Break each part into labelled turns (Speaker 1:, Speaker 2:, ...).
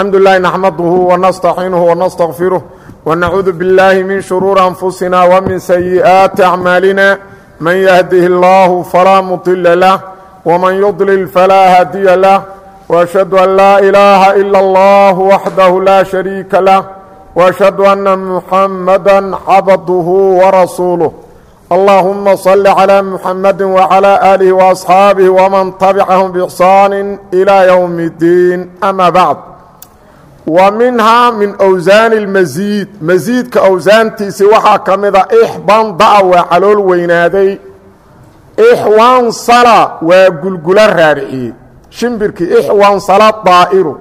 Speaker 1: الحمد لله نحمده ونستaحiنه ونستغفره ونعوذ بالله من شرور أنفسنا ومن سيئات أعمالنا من يهده الله فلا مطل له ومن يضلل فلا hاdي له وأشهد أن لا إله إلا الله وحده لا شريك له وأشهد أن محمدا عبده ورسوله اللهم صل على محمد وعلى آله وأصحابه ومن تبعهم بإحsان إلى يوم الدين أما بعد wa minhaa min awsaani اlmasiid masiidka awsaantiisi waxaa ka mida ixbandaa waa calool weynaaday. Ixwansala waa gulgula raariciyey shimbirkii ixwansala daa'iru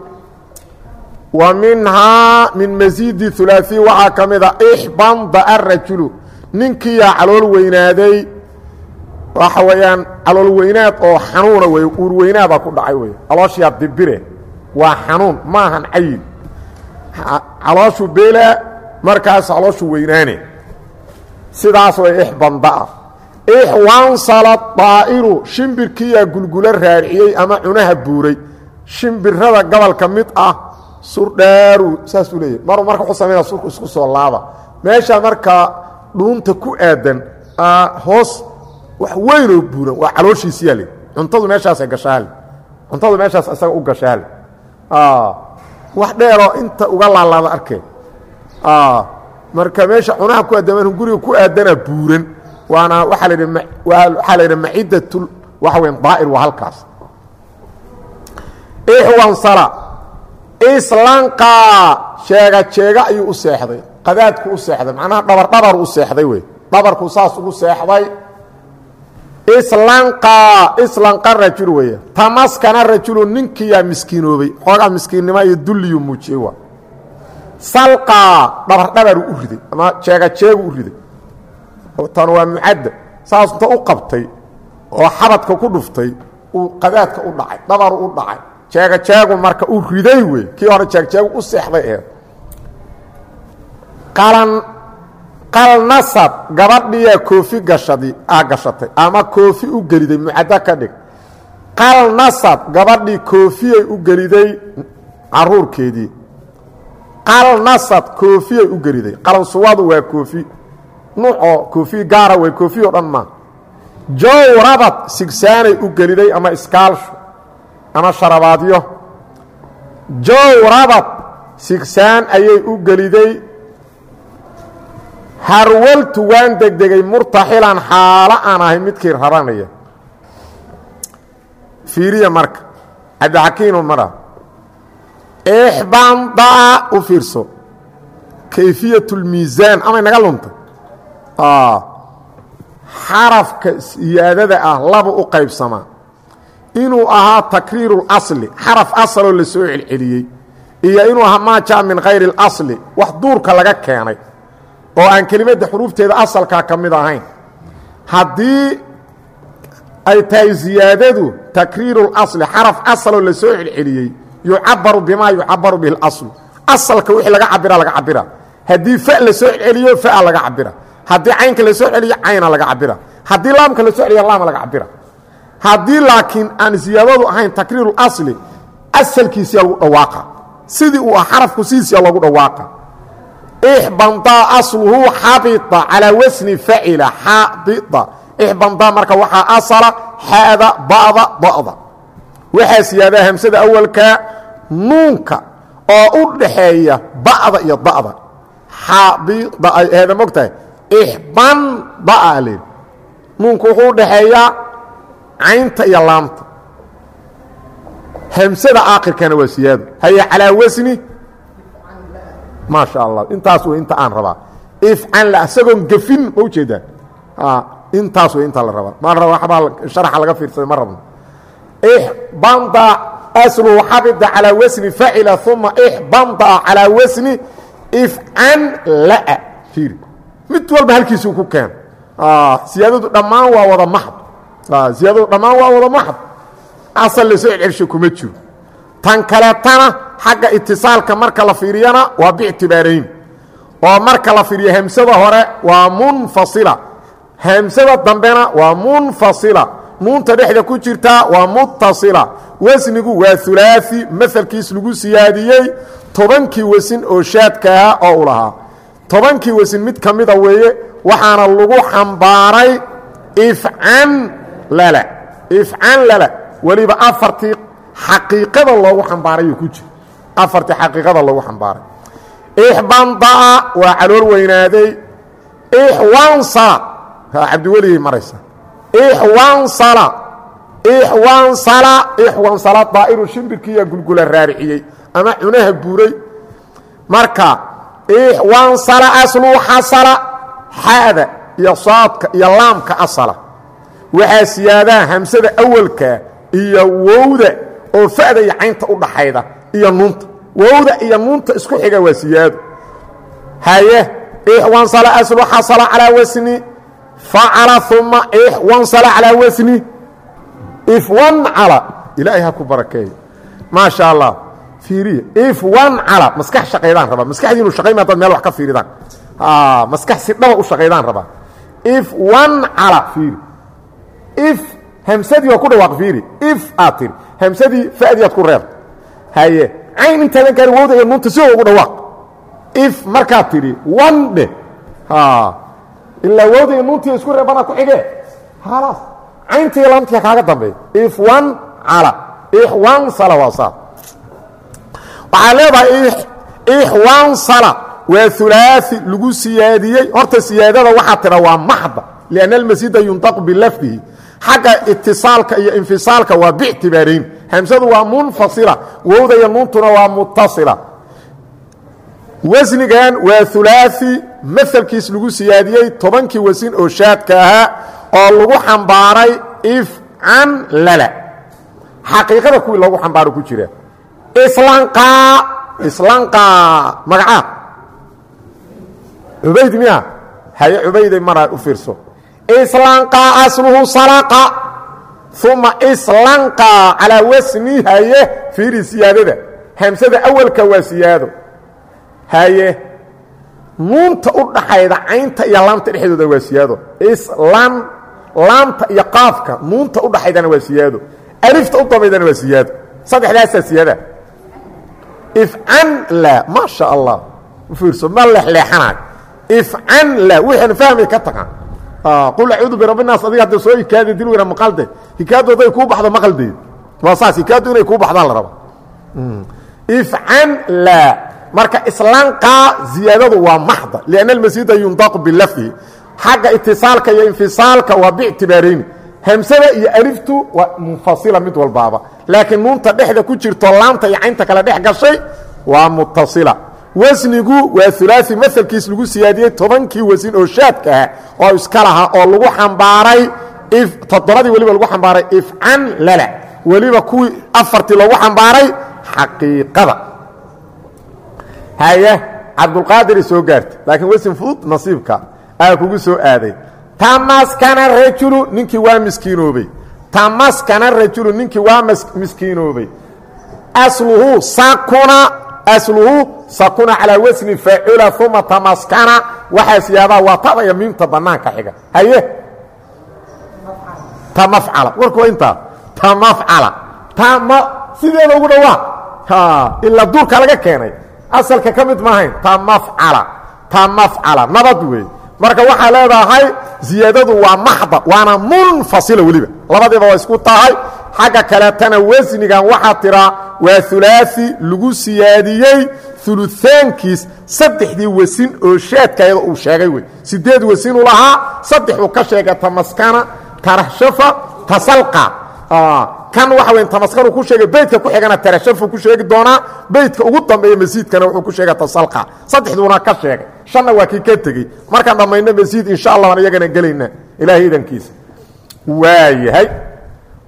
Speaker 1: wa minhaa min masiidi hulaaثii waxaa ka mida ixbandaa rajulu. Ninkiiyaa calool weynaaday. Waxa weeyaan calool weynaad oo xanuuna wey uur weynaadaa ku dhacay wey calooshiyaa dibire. Waa xanuun maahan cayil calooshu beelaa markaas calooshu weynaane. Sidaas way ixbandaa ixwansala daa'iru shimbirkiiyaa gulgula raariciyey ama cunaha buuray. Shimbirada gobolka mid ah surdhaaru saasuu leeyahy maru marka wuxuu sameynaa surku isku soo laaba. Meesha markaa dhuunta ku aadan hoos wax weynoo buuran waa calooshiisiyaa le cuntadu meeshaasay gashaale cuntadu meeshaas isaga u gashaale wax dheeroo inta uga laalaada arkeen. Marka meesha cunaha ku aadaman guriga ku aadana buuran. Waana waaa la waxaa la yidhi macidatul waxa weya daa'ir waa halkaas. Ixwansala islanqaa sheega jeega ayuu u seexday. Qadaadku u seexday. Macnaha dhabar dhabaru u seexday wey. Dhabarku saas ugu seexday islanqaa islanqa rajul weeye tamaskana rajulu ninkiyaa miskiinoobay. Xoogaa miskiinnimo iyo dulliyu muujiyey waa. Salqaa dhabardhabaru u riday ama jeega jeegu u riday. Tan waa mucadda. Saas u qabtay oo xabadka ku dhuftay uu qadaadka u dhacay dhabaru u dhacay. Jeega jeegu marka u riday wey kii hore jeegjeegu u seexday ee qalan qalnasad gabadhiyaa koofi gashatay ama koofi u geliday mucaddo ka dhig. Qalnasad gabadhii koofiyay u geliday caruurkeedii qalnasad koofiyay u geliday. Qalansuwadu waa koofi nuucoo koofi gaara wey koofi oo dhan maa jowrabad sigsaanay u geliday ama iskaalsho ama sharabaadyo. Jowrabad sigsaan ayay u geliday harwaltu waan degdegay murtaxilan xaalo aan ahay midkii raranaya fiiriya marka cabdixakiinu mara ixbandaa u fiirso. Kayfiyatulmiisaan amay naga luntay xarafka siyaadada ah laba u qaybsamaa. Inuu ahaa takriirulasli xaraf asaloo la soo celceliyey iyo inuu ahaa maa jaa min hayri اlasli wax duurka laga keenay oo aan kelimadda xuruufteeda asalkaa ka mid ahayn haddii ay tahay ziyaadadu takriiru اlasli xaraf asaloo la soo celceliyey yucabaru bimaa yucabaru bihi اlaslu asalka wixii laga cabira laga cabira haddii fa la soo celceliyo faa laga cabira haddii caynka la soo celiyo cayna laga cabira haddii laamka la soo celiyo laama laga cabira haddii laakiin aan ziyaadadu ahayn takriiru اlasli asalkiisiyaa lagu dhawaaqa sidii uu ah xarafku sidiisiyaa loogu dhawaaqa ixbandaa asluhu xabita calaa wasni facila xabita ixbandaa marka waxaa asala xaada ba'da da'da waxaa siyaadaa hamsada awalkaa nuunka oo u dhaxeeya ba'da iyo da'da xabida ay eeda mog tahay ixbandaa leed nuunku wuxuu u dhaxeeyaa caynta iyo laamta hamsada aakhirkana waa siyaado haye calaa wasni maa sha allah intaas wey inta aan rabaa. Ifcan la isagoon gefin ma ujeedaan intaas wey intaa la rabaa. Maan raba waxbaa sharaxa laga fiirsaday ma rabno. Ixbanda asluhu xabida calaa wasni facila uma ixbanda calaa wasni ifcan laa fiiri. Mid walba halkiisuu ku keen. Siyaadadu dhammaan waa wada maxd siyaadadu dhammaan waa wada maxd asal la soo celcelsho kuma jiro tan kaleetana xagga itisaalka marka la fiiriyana waa bictibaarayn oo marka la fiiriyo hamsada hore waa munfasila. hamsada dambena waa munfasila. nuunta dhexda ku jirtaa waa mutasila wasnigu waa ulaai maelkiis lagu siyaadiyey tobankii wasin oo shaadka ahaa oo u lahaa. tobankii wasin mid ka mida weeye waxaana lagu xambaaray ifcan lala. ifcan lala. weliba afartii xaqiiqada loogu xambaarayuu ku jira. Afartii xaqiiqada loogu xambaaray. Ixbandaa waa calool weynaaday. Ixwansala cabdiweligay maraysa. Ixwansala ixwansala ixwansala daa'iru shimbirkiiya gulgula raariciyey ama cunaha buuray marka ixwansala asluu xasala. Xa'da iyo saadka iyo laamka asala. Waxaa siyaadaha hamsada awalka iyo wowda oo fa'da iyo caynta u dhaxayda iyo nuunta. Wowda iyo nuunta isku xiga waa siyaado haye ixwansala aslu xasala calaa wasni. Facala uma ixwansala calaa wasni. Ifwancala ilaahay ha ku barakeeyo maa sha allah fiiriya ifwancala maskax shaqaydaan rabaa. Maskaxdiinu shaqayn hadaad meel wax ka fiiridaan. Maskax si dhaba u shaqaydaan rabaa. Ifwancala fiiri hamsadii oo ku dhawaaq fiiri if aad tiri hamsadii fa'dii aad ku reebta haye cayn intaadan gaari wowda iyo nuunta si ugu dhawaaq. If markaad tidhi wan dheh ilaa wowda iyo nuuntii isku reebana ku xigee. Khalaas. Cayntii lamtia kaaga dambeey. If wan cala. Ixwan sala waa saa. Waxaa leedahay ixwansala waa ulaai lagu siyaadiyey. Horta siyaadada waxaa tidha waa maxda lianna almasida yuntaqu bilafdihi xagga itisaalka iyo infisaalka waa bictibaarayn hamsadu waa munfasila wowda iyo nuuntuna waa mutasila wasnigan waa ulaai maelkiis lagu siyaadiyey tobankii wasin oo shaadka ahaa oo lagu xambaaray ifcan lala. Xaqiiqada kuwii loogu xambaaro ku jira. Islanqaa islanqaa magacaa cubayd miya? Haye cubayday maraa u fiirso islanqaa asluhu salaqa uma islanqaa calaa wasni haye fiiri siyaadada. Hamsada awalka waa siyaado. Haye nuunta u dhaxayda caynta iyo laamta dhexdooda waa siyaado. Islan laamta iyo qaafka nuunta u dhaxaydana waa siyaado. Alifta u dabaydana waa siyaado. Saddexdaasaa siyaada. Ifcan la maa sha allah. U fiirso ma leexleexanayo ifcan la wixaan fahmay ka tagaan qul acuudu birabbi naas adiga hadda soo hikaada dil weyna maqalde hikaadu hadday kuu baxdo maqaldeed waa saas hikaadu inay kuu baxdaan la raba ifcan la marka islanqaa ziyaadadu waa maxda lianna almasida yundaqu bilafdihi xagga itisaalka iyo infisaalka waa bictibaarayni hamsada iyo aliftu waa munfasila mid walbaaba laakiin nuunta dhexda ku jirto laamta iyo caynta kale dhex gashay waa mutasila wasnigu waa ulaai maelkiis lagu siyaadiyey tobankii wasin oo shaadka ah oo iska lahaa oo lagu xambaaray toddobadii weliba lagu xambaaray ifcan lala. Weliba kuwii afartii loogu xambaaray xaqiiqada. Haye cabdulqaadir soo gaartay laakiin wasin fudud nasiibka aa kugu soo aaday. Tamaskana rajulu ninkii waa miskiinoobey tamaskana rajulu ninkii waa miskiinoobey asluhu sakuna asluhu sakuna calaa wasni faacula uma tamaskana. Waxaa siyaadaa waa tabaya miimta banaanka xiga. Haye? Tamafcala. Warku waa intaa? Tamafcala. Tama sideeda ugu dhawaa ilaa duurka laga keenay. Asalka ka mid maahayn tamafcala. Tamafcala. Nabad wey. Marka waxaa leedahay ziyaadadu waa maxda waana munfasila weliba. Labadiiba waa isku tahay xagga kaleetana wasnigan waxaa tiraa waa ulaai lagu siyaadiyey uluaankiis saddexdii wasin oo shaadka ayada uu sheegay wey sideed wasinuu lahaa saddexuu ka sheegay tamaskana tarashafa tasalqa. Kan waxa weyn tamaskanu ku sheegay beydka ku xigana tarashafu ku sheegi doonaa beydka ugu dambeeya masiidkana wuxuu ku sheegay tasalqa. Saddexduuna ka sheegay. Shanna waa kii ka tegey. Markaan dhammayno masiid insha allah aan iyagana gelayna ilaahay idankiisa waayahay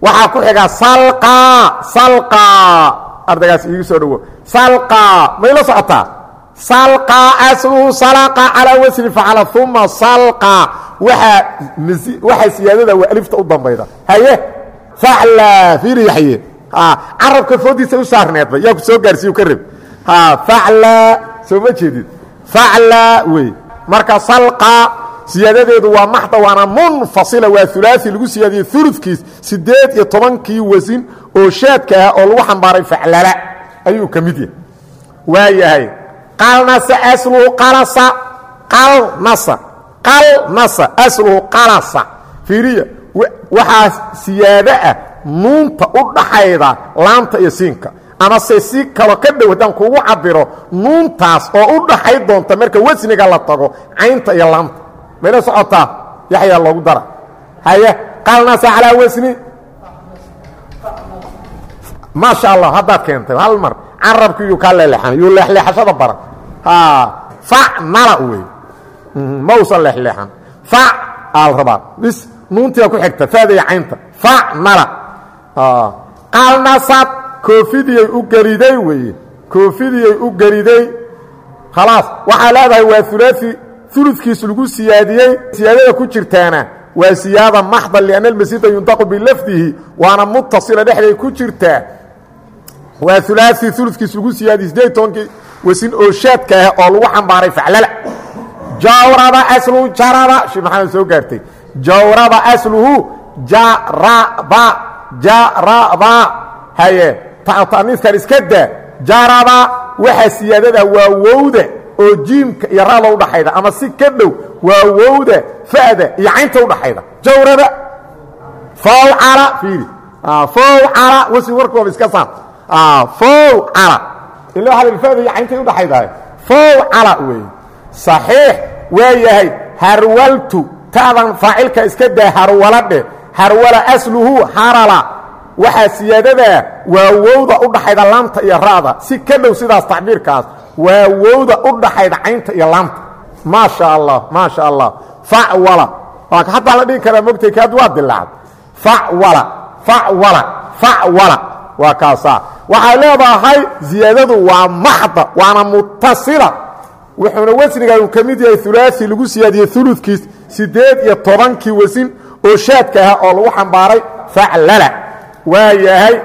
Speaker 1: waxaa ku xiga salqa salqa. Ardaygaas iigu soo dhawo salqa. May la socotaa salqa asluhu salaqa calaa wasni facala uma salqa. Waxaa waxaa siyaadada waa alifta u dambayda. Haye? Facla fiiri yaxye carabka foodiisa u saarneedba yaa ku soo gaarsiiyu ka reb facla soo ma jeedid facla wey. Marka salqa siyaadadeedu waa maxda waana munfasila waa ulaai lagu siyaadiyey uludkiis sideed iyo tobankii wasin oo shaadka ah oo lagu xambaaray faclala. Ayuu ka mid yahay. Waa yahay qalnasa asluhu qalasa. Qalnasa qalnasa asluhu qalasa. Fiiriya waxaa siyaado ah nuunta u dhaxayda laamta iyo siinka. Ama se si kalo ka dhow haddaan kugu cabiro nuuntaas oo u dhaxay doonta marka wasniga la tago caynta iyo laamta mayla socotaa yaxyaa loogu dara. Haye qalnasa calaa wasni. Maasha allah haddaad keentay hal mar carabki yuu kaa leeleexan yuu leexleexashada baran. Facnala wey mausan leexleexan. Fac aal rabaa bis nuuntiia ku xigta faadaya caynta. Facnala qalnasad koofidiyay u geliday weeye. Koofidiyay u geliday khalaas waxaa leedahay waa ulaai uludkiis lagu siyaadiyey siyaadada ku jirtaana waa siyaada maxda lianna almasida yuntaqu bilafdihi waana mutasila dhexday ku jirtaa waa ulaai uludkiis lagu siyaadiyey sideed tobankii wasin oo shaadka ah oo lagu xambaaray faclala. Jawraba asluhu jaraba shee maxamed soo gaartay. Jawraba asluhu jaraba jaraba haye taniiskan iska daa. Jaraba waxaa siyaadada waa wowda oo jiimka iyo raada udhaxayda ama si ka dhow waa wowda fa'da iyo caynta udhaxayda jawraba fowcala fiiri. Fowcala wasi warkooba iska saar. Fowcala ila waaa fada iyo cayntay udhaxaydahay fowcala wey saxiix waa yahay harwaltu. Ta'dan faacilka iska daa harwaladhe harwala asluhu harala waxaa siyaadadaa waa wowda u dhaxayda laamta iyo ra'da si ka dhow sidaas tacbiirkaas waa wowda u dhaxayda caynta iyo laamta. Maasha allah maasha allah. Facwala. Hataa la dhihi karaa mogtay kaad waa dilaacad. Facwala facwala facwala. Waa kaasaa. Waxay leedahay ziyaadadu waa maxda waana mutasila wuxuuna wasnigan ka mid yahay ulaai lagu siyaadiyey uludkiis sideed iyo tobankii wasin oo shaadka ah oo lagu xambaaray faclala waa yahay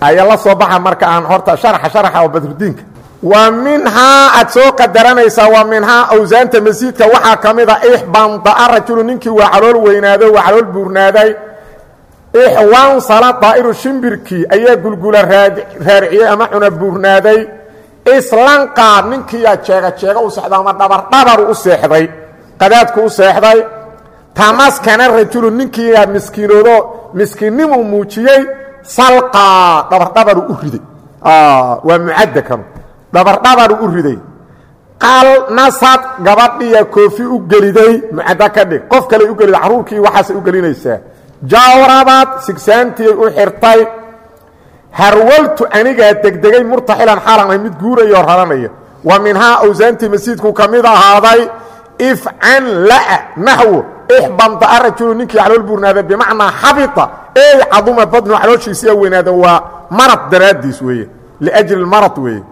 Speaker 1: aya la soo baxa marka aan horta harxa harxa oo badrudiinka. Wa minhaa aad soo qadaranaysaa wa minhaa awsaanta masiidka. Waxaa ka mid a ixbandaa rajulu ninkii waa calool weynaado waa calool buurnaaday. Ixwansala daa'iru shimbirkii ayaa gulgula raariciyey ama cuna buurnaaday. Islanqaa ninkiiyaa jeega jeega u seexday ama dhabardhabaru u seexday qadaadku u seexday tamaskana rajulu ninkiiyaa miskiinoodo miskiinnimu muujiyey salqaa dhabardhabaru u riday. Waa mucadda kanu dhabardhabaru u riday. Qaal nasad gabadhiya koofi u geliday mucadda ka dhig. Qof kale u gelida carruurkii waxaasay u gelinaysaa. Jawrabad sigsaantiyay u xirtay. Harwaltu anigaa degdegay murtaxilan xaalan ahay mid guurayoo raranaya. Wa minhaa awsaantii masiidku ka mid ahaaday ifcan laa naxwo ixbandaa rajulu ninkii calool buurnaada bimacnaa xabita. Ey caduma badnu calooshiisiya weynaada waa marad daraaddiis weeye. Liajli marad weeye.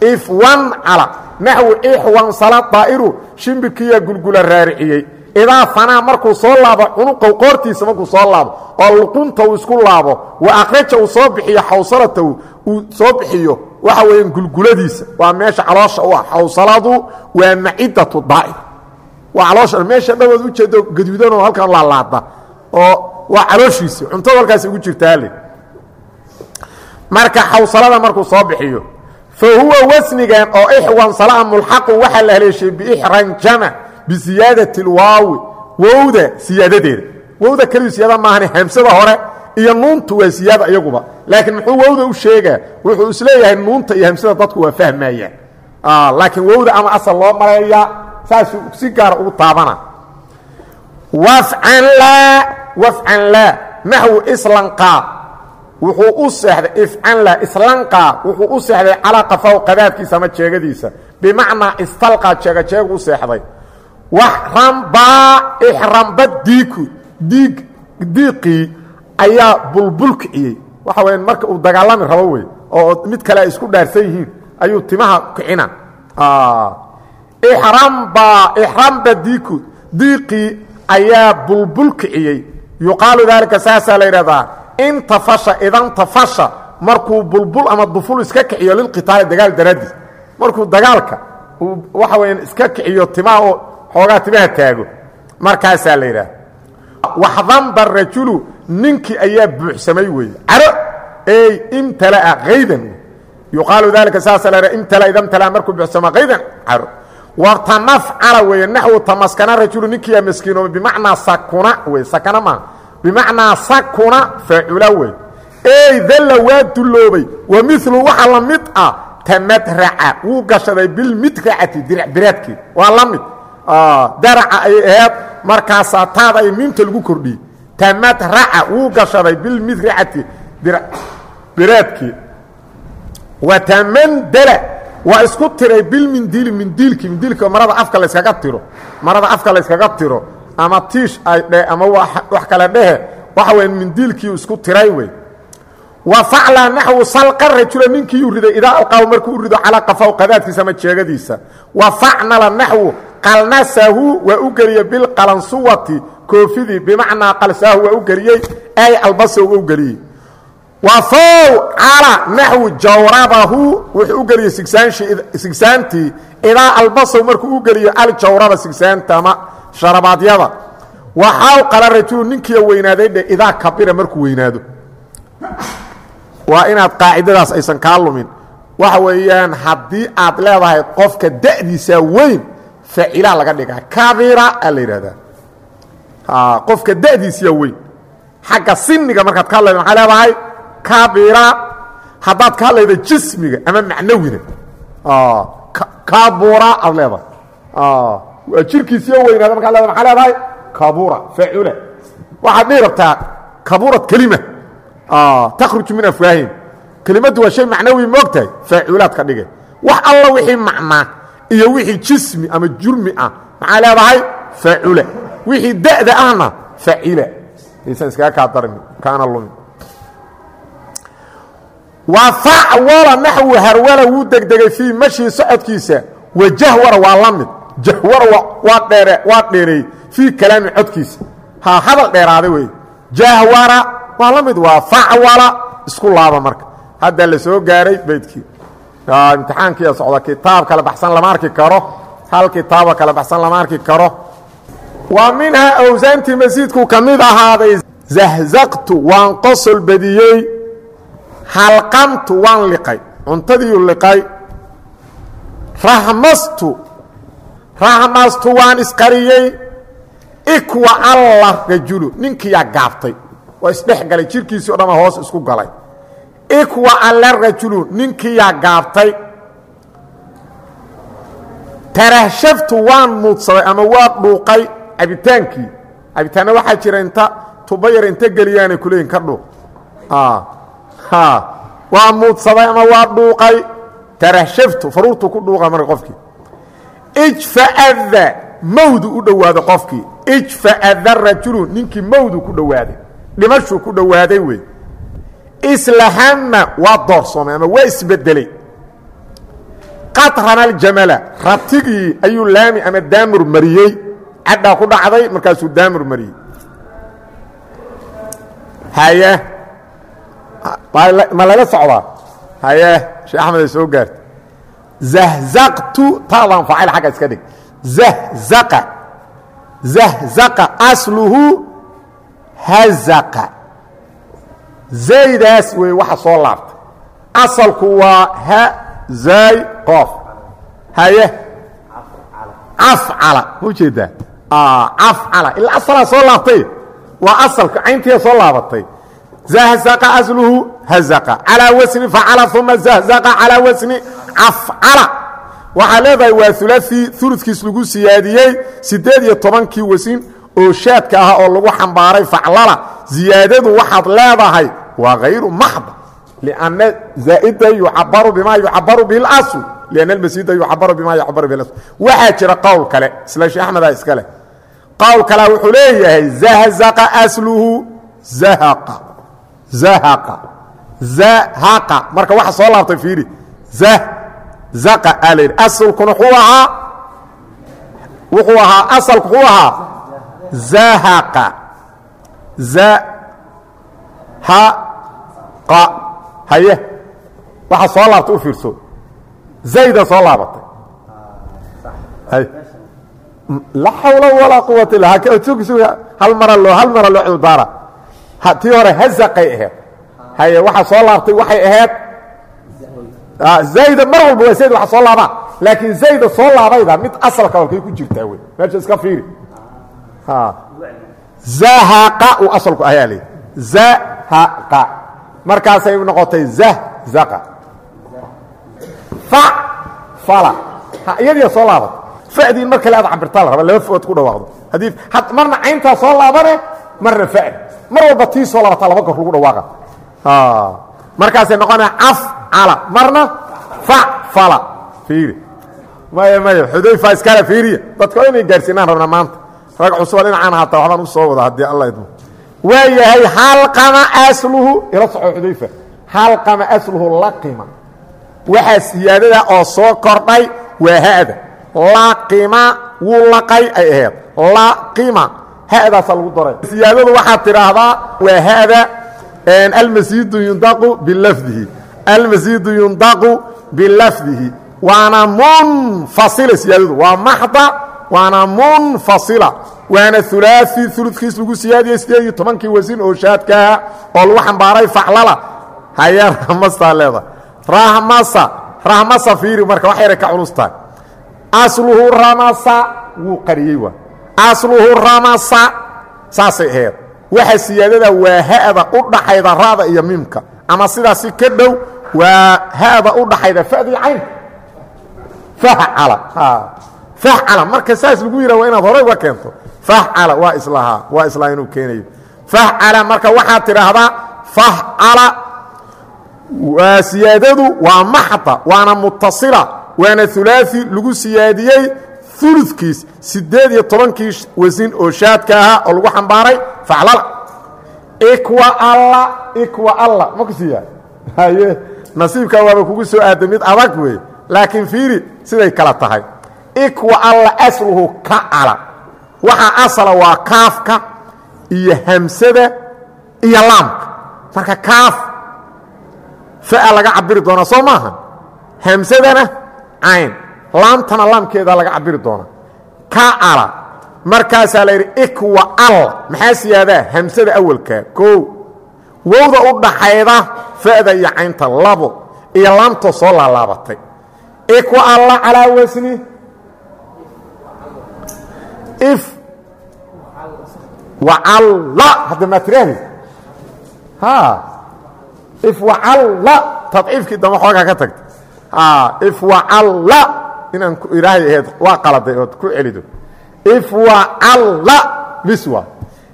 Speaker 1: Ifwan cala naxwu ixwansala daa'iru shimbirkiiyaa gulgula raariciyey. Idaa fanaa markuu soo laabo cunuqow qoortiisa markuu soo laabo oo luqunta uu isku laabo wa akhraja uu soo bixiyo xawsalatahu uu soo bixiyo waxa weeyaan gulguladiisa. Waa meesha caloosha u ah. Xawsaladu waa macidatu daa'ir waa caloosha meesha dhawood u jeedo gaduudanoo halkan laalaada oo waa calooshiisi cuntada halkaas ugu jirtaale. Marka xawsalada markuu soo bixiyo fa huwa wasnigan oo ixwansalaa mulxaqu waxaa la haleeshay biixranjama bisiyaadati lwaawi wowda siyaadadeeda. Wowda kelidu siyaada maahane hamsada hore iyo nuuntu waa siyaada iyaguba. Laakiin muxuu wowda u sheegaa? Wuxuu is leeyahay nuunta iyo hamsada dadku waa fahmayaan laakiin wowda ama asal loo maleeyaa saasuu si gaara ugu taabana. Wafcan laa wafcan laa naxwu islanqaa wuxuu u seexday ifcan laa islanqaa wuxuu u seexday calaa qafaw qadaadkiisa ama jeegadiisa. Bimacnaa istalqaa jeega jeegu u seexday. Waxrambaa ixramba diiku diig diiqii ayaa bulbul kiciyey. Waxa weya marka uu dagaalami rabo wey oo mid kale ay isku dhaarsan yihiin ayuu timaha kicina ixrambaa ixramba diiku diiqii ayaa bulbul kiciyey. Yuqaalu daalika saasaa la yidhahdaa intafasha idantafasha markuu bulbul ama duful iska kiciyo lilqitaali dagaal daraaddiis markuu dagaalka waxa weeyaan iska kiciyo timaha oo xoogaa timaha taago. Markaasaa la yidhaah waxdamba rajulu ninkii ayaa buuxsamay weeye. Caro ey imtala'a kaydan yuqaalu dalika saasa la imtala ida mtala markuu buuxsama kaydan caro watanafcala weeye naxwu tamaskana rajulu ninkiyaa maskiinoobay bimacnaa sakuna wey sakana maaha bimacnaa sakuna faacula wey ey dalla waa dulloobay wa milu waxa la mid ah tamadraca wuu gashaday bilmidracati diracbiraadkeed waa la mid. Daraca ay aheed markaasaa taada ay miimta lagu kordhiyey. Tamadraca wuu gashaday bilmidracati biraadkeed watamandala waa isku tiray bilmindiili mindiilki mindiilka marada afka layskaga tiro. Marada afka layskaga tiro. Ama tiish ay dhe ama wax kale dhehe. Waxa weya mindiilkiiu isku tiray wey. Wa facla naxwu salqa rajula ninkiiuu riday idaa alqaaw markuu u rido calaa qafaw qadaadkiisa ama jeegadiisa. Wa facnala naxwu qalnasahu waa u geliyey bilqalansuwati koofidii. Bimacnaa qalsaahu waa u geliyey ay albasa geliyey wa fow cala naxwu jawrabahu wuxuu u geliyey sigsaantii idaa albasow markuu u geliyo aljawraba sigsaanta ama sharabaadyada waxaw qala rajulu ninkiiyo weynaaday dhe idaa kabira markuu weynaado. Waa inaad qaacidadaas aysan kaa lumin. Waxa weeyaan haddii aad leedahay qofka da'diisa weyn facilaa laga dhigaa. Kabira aa la yidhahdaa qofka da'diisiya weyn. Xagga siniga markaad ka hadlayda maxaa leedahay kabira haddaad ka hadlayda jismiga ama macnawina kabura aad leedahay. Waa jirkiisiyo weynaada markaad leedahay maxaa leedahay? Kabura facula waxaad dhihi rabtaa kaburat kelima. Takhruju min afwaahim kelimaddu waa shay macnawi moogtahay faaculaad ka dhigay. Wax alla wixii macnaa iyo wixii jismi ama jurmi ah maxaa leedahay? Faacula wixii da'da ahna facila aysan iskaga kaa darin kaana lumin wa facwala naxwu harwala wuu degdegay fii mashii socodkiisa. Wa jahwara waa la mid. Jahwara waa dheere waa dheereeyey fii kalaami codkiisa. Ha hadal dheeraaday wey jahwara waa la mid. Waa facwala isku laaba marka. Hadda la soo gaaray beydkii imtixaankiiya socda kitaab kala baxsan lama arki karo. Hal kitaaba kala baxsan lama arki karo. Wa minhaa awsaantii masiidku ka mid ahaaday. Zahzaqtu waan qosol badiyey halqamtu waan liqay. Cuntadiiu liqay. Rahmastu rahmastu waan isqariyey. Ikwa alla rajulu ninkiyaa gaabtay. Waa isdhex galay jirkiisii o dhama hoos isku galay. Ikwa alla rajulu ninkiyaa gaabtay. Tarahshaftu waan muudsaday ama waa dhuuqay. Cabitaankii. Cabitaanna waxaa jira inta tuba yar inta geliyaanay kuleeyiin ka dhuuq waa muudsaday ama waa dhuuqay tarahshaftu faruurtu ku dhuuqa marka qofkii. Ijfaada mawdu u dhowaaday qofkii. Ijfaada rajulu ninkii mawdu ku dhowaaday. Dhimashuu ku dhowaaday wey. Islahama waa doorsoomay ama waa isbedeley qatrana aljamala ratigii ayuu laami ama daamur mariyey. Cadhaa ku dhacday markaasuu daamur mariyey. Haye ma lala socdaa haye sheekh axmed ay soo gaarta zahzaqtu taadaan faacil xagga iska dhig. Zahzaqa. Zahzaqa asluhu hazaqa zaydaas wey waxa soo laabtay. Asalku waa ha zay qoof haye? Cafcala ma u jeedaa cafcala ilaa asalaa soo laabtay. Waa asalka cayntiia soo laabatay zahzaqa asluhu hazaqa calaa wasni facala uma zahzaqa calaa wasni cafcala waxaa leedahay waa ulai uludkiis lagu siyaadiyey siddeed iyo tobankii wasin oo shaadka ah oo lagu xambaaray faclala ziyaadadu waxaad leedahay waa hayru maxda لأن زائda يucabaru bima yucabaru bه اأصل لأن اmasida yucabaru bima yucabaru bه اأصل waxaa jira qowl kale isla shee axmeda iska leh qowl kalea wuxuu leeyahay zahzaqa asluhu zahaqa zahaqa. Marka waxa soo laabtay yidhi asalkuna wuxuu ahaa asalku wuxuu ahaa zahaqa. Zahaqa. Haye. Waxa soo laabtay u fiirso. Zayda soo laabatay la xawla walaa quwata illa hal mara loo hal mara loo cudurdaara tii hore hazaqay ahayd haye waxaa soo laabtay waxay ahayd zayda mar walba waa zayd waa soo laabaa. Laakiin zayda soo laabayda mid asalka halkay ku jirtaa wey meesha iska fiiri. Zahaqa uu asalku ayaa lii zahaqa markaasay noqotay zahzaqa. Fa. Fala. Iyadiia soo laabat fadiin mar kale aad cabirtaa la raba laba food ku dhawaaqdo. Haddii marna cayntaa soo laabane marna fadi mar walba tii soo laabataa laba goor lagu dhawaaqa. Markaasay noqonaya afcala marna facfala fiiri. Maya maya. Xudayfa iskale fiiriya. Dadka inay gaarsiinaan rabnaa maanta. Rag cusuba dhinacaan haata waxbaan u soo wada haddii alla idmo. Waa yahay halqama asluhu. Ila soco xudayfa. Halqama asluhu laqima waxaa siyaadada oo soo kordhay waa hada laqima wuu laqay ay ahayd. Laqima hadaasaa lagu daray siyaadadu waxaad tidhaahdaa waa hada almasiidu yundaqu bilafdihi almasiidu yundaqu bilafdihi waana munfasila siyaadadu waa maxda waana munfasila waana ulaai uludkiis lagu siyaadiyey sideed iyo tobankii wasin oo shaadkaa oo lagu xambaaray faclala haya rahmastaa leeda rahmasa rahmasa fiiri marka wax yaray ka culus tahay asluhu ramasa wuu qariyey waa asluhu ramasa saasay ahayd. Waxa siyaadada waa hada u dhaxayda ra'da iyo miimka ama sidaasi ka dhow waa hada u dhaxayda fadii caynka facala marka saas lagu yidhah waa inaad horey uga keento. Facala waa islahaa waa islaha inuu keenayo facala marka waxaad tidhaahdaa facala waa siyaadadu waa maxda waana mutasila waana ulaai lagu siyaadiyey uludkiis sideed iyo tobankii wasin oo shaadka ahaa oo lagu xambaaray faclala. Ikwa alla ikwa alla. Ma ku siiyaa haye. Nasiibkaa waaba kugu soo aada mid adag wey laakiin fiiri siday kala tahay. Ikwa alla asluhu kacala waxaa asala waa kaafka iyo hamsada iyo laamka. Marka kaaf fa'a laga cabiri doonaa soo maaha? Hamsadana cayn laamtana laamkeeda laga cabiri doonaa kacala markaasaa la yidhi ikwa al. Maxaa siyaadaa hamsada awalkaa koo wowda u dhaxayda fa'da iyo caynta labo. Iyo laamtoo soo laalaabatay. Ikwa alla calaa wasni? If. Wacalla hadda maa tiraahdi? Ha if wacalla tadciifkii dambe xoogaa ka tagta if wacalla inaan ilaahay ahayd waa qaladay ood ku celido. If wacalla biswa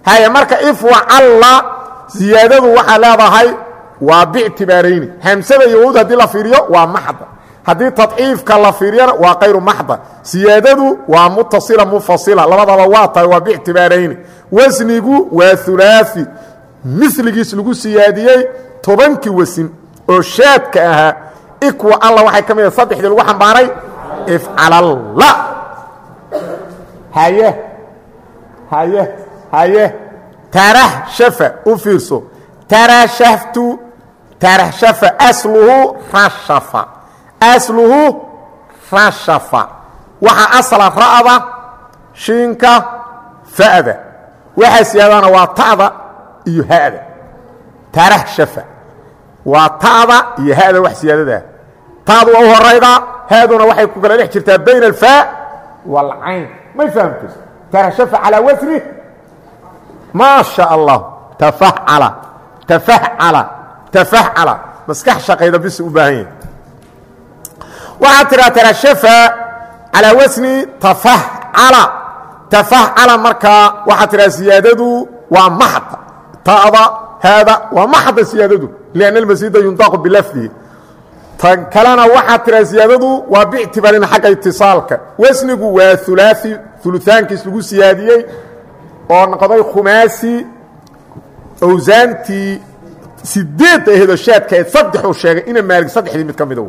Speaker 1: haya marka if wacalla siyaadadu waxaa leedahay waa bictibaarayni hamsada iyo wowda haddii la fiiriyo waa maxda. Haddii tadciifka la fiiriyana waa kayru maxda. Siyaadadu waa mutasila munfasila. Labadaba waa tahay waa bictibaarayni wasnigu waa ulaai miligiis lagu siyaadiyey tobankii wasin oo shaadka ahaa ikwa alla waxay ka mid ah saddexdii lagu xambaaray ifcalalla haye. Haye. Haye. Tarahshafa u fiirso. Tarashaftu tarahshafa asluhu rashafa. Asluhu rashafa. Waxaa asla ra'da shiinka fa'da. Waxaa siyaadana waa ta'da iyo ha'da. Tarahshafa waa ta'da iyo ha'da wax siyaadadaa taadu waa u haaduna waxay ku kala dhex jirtaa bayna alfaa waalcayn may fahamto tarahshafa calaa wasni maa sha allah tafacala tafacala tafacala maskax shaqayda bis u baahan yahay waxaad tidhaa tarashafa calaa wasni tafacala tafacala markaa waxaad tidhaha siyaadadu waa maxda ta'da haada waa maxda siyaadadu lianna almasiida yundaqu bilafdihi tan kalena waxaad tidhaha siyaadadu waa bictibaarin xagga itisaalka wasnigu waa ulaai uluaankiis lagu siyaadiyey oo noqday khumaasi awsaantii sideedda aheedoo shaadkaeed saddexuu sheegay ina maalig saddexdii mid ka mida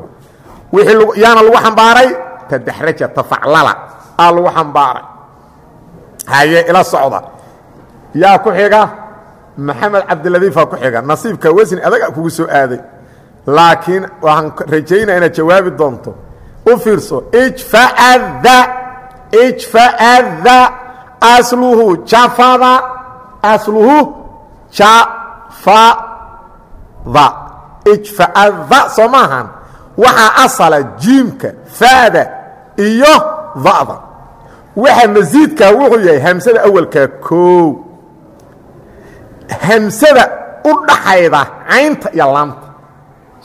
Speaker 1: yaana lagu xambaaray tadaxraja tafaclala. Aa lagu xambaaray. Haye ila socda. Yaa ku xiga? Maxamed cabdiladiifaa ku xiga. Nasiibka wasni adaga kugu soo aaday laakiin waxaan rajaynaa inaad jawaabi doonto u fiirso ijfa'ada ijfaada asluhu jafada asluhu jafada ijfaada soo maahan waxaa asala jiimka faada iyo da'da. Waxa masiidkaa wuxuu yahay hamsada awalkaa koow. Hamsada u dhaxayda caynta iyo laamta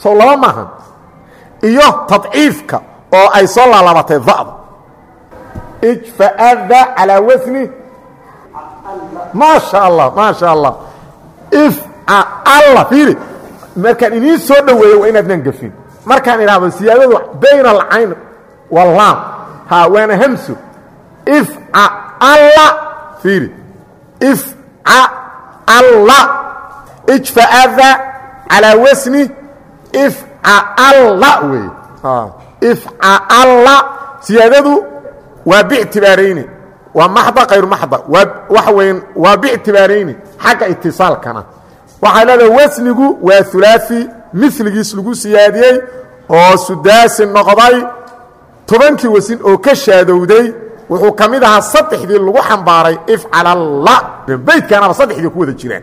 Speaker 1: soo laba maahan. Iyo tadciifka oo ay soo laalabatay da'da ijfaada calaa wasni. Maa sha allah maa sha allah fiiri. Markaan idiin soo dhoweeyo waa inaadnan gafin markaan idhaahdo siyaadadu bayna alcayn walaam ha waana hamsu. Ifcalla fiiri. Ifcalla ijfaada calaa wasni wey ifcalla siyaadadu waa bictibaarayni waa maxda kayru maxda. Waxa weyn waa bictibaarayni xagga itisaalkana. Waxaa leedahay wasnigu waa hulaaثi miligiis lagu siyaadiyey oo sudaasi noqday tobankii wasin oo ka shaadowday wuxuu ka mid ahaa saddexdii lagu xambaaray ifcalalla beydkaanaba saddexdii ku wada jiraan.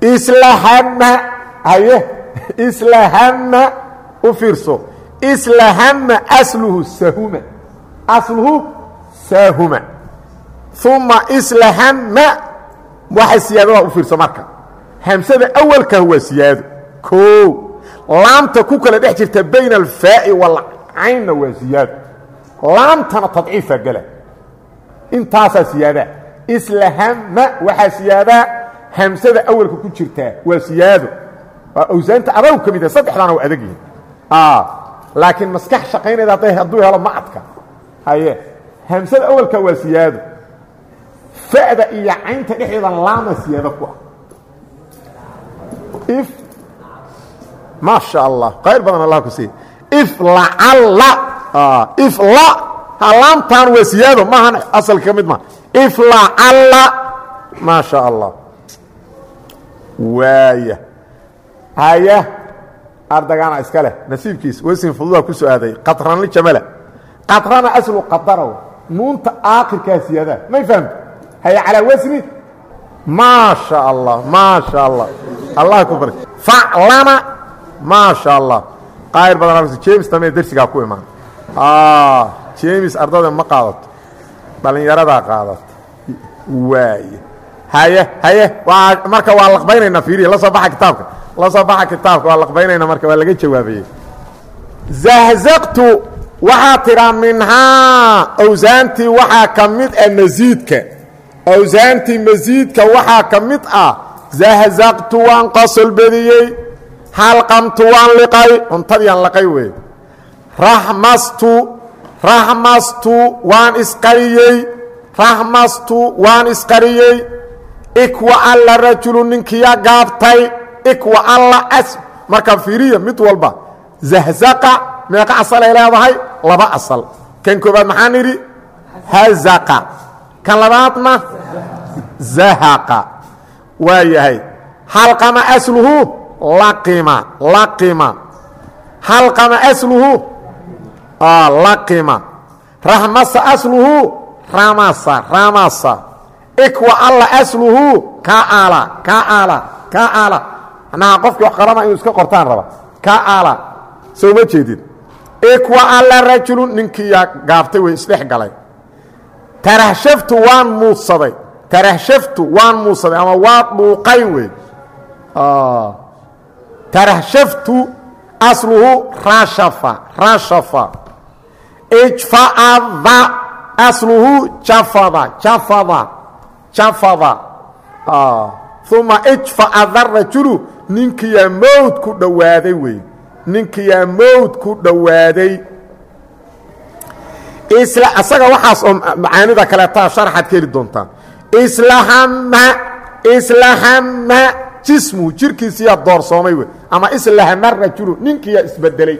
Speaker 1: Islahama haye islahama u fiirso. Islahama asluhu sahuma. Asluhu saahuma uma islahama waxa siyaadada u fiirso marka. Hamsada awalkah waa siyaado. Koo laamta ku kala dhex jirta bayna alfaa'i walcaynna waa siyaado. Laamtana tadciifa gala. Intaasaa siyaadaa islahama waxaa siyaadaa hamsada awalka ku jirtaa waa siyaado waa awsaanta adag ka mid ah saddexdaana waa adag yihiin laakiin maskax shaqaynayda hadday hadduu helo macadka. Haye hamsada awalka waa siyaado. Fa'da iyo caynta dhexdeeda laama siyaado ku ah. If maa sha allah qayr badan allah ku siiy if lacalla if la ha laamtaan waa siyaado maahan asalka ka mid maa if lacalla maa sha allah. Waaya haya ardagaana iska leh nasiibkiis wesin fududaa ku soo aaday. Qatranli jamala. Qatrana aslu qadaraw nuunta aakhirkaa siyaadaa may fahamto haya calaa wasni maa sha allah maa sha allah. Allah ku bar faclana maa sha allah. Qaayr badan james dambe dersigaa ku imaan. James ardada ma qaadato. Dhallinyaradaa qaadato. Waaye. Haye haye marka waa laqbaynaynaa fiiriya la soo baxa kitaabka la soo baxa kitaabka waa laqbaynayna marka waa laga jawaabayey zahzaqtu waxaa tidhaa minhaa awsaantii waxaa ka mid ah masiidka awsaantii masiidka waxaa ka mid ah zahzaqtu waan qosol bediyey halqamtu waan liqay. Cuntadiiaan liqay wey raxmastu raxmastu waan isqariyey raxmastu waan isqariyey. Ikwa alla rajulu ninkiyaa gaabtay ikwa alla as. Markaa fiiriya mid walba zahzaqa meeqa asalay leedahay laba asal. Kan koobaad maxaa nidhi? Hazaqa. Kan labaadna? Zahaqa. Waa yahay halqama asluhu laqima laqima. Halqama asluhu laqima. Rahmasa asluhu ramasa ramasa. Ikwa alla asluhu kaala kaala kaala macnaha qofkii wax qarana inuu iska qortaan raba. Kaala soo ma jeedid ikwa alla rajulu ninkiiyaa gaabtay wey isdhex galay. Tarahshaftu waan muudsaday. Tarahshaftu waan muudsaday ama waa dhuuqay wey tarahshaftu asluhu rashafa rashafa. Ijfaada asluhu jafada jafada jafada uma ijfaada rajulu ninkiyaa mowd ku dhowaaday wey ninkiyaa mowd ku dhowaaday isaga waxaas oo macaanida kaleetaa sharxaad ka heli doontaan. Islahama islahama jismuhu jirkiisiyaa doorsoomay wey ama islahama rajulu ninkiyaa isbedelay.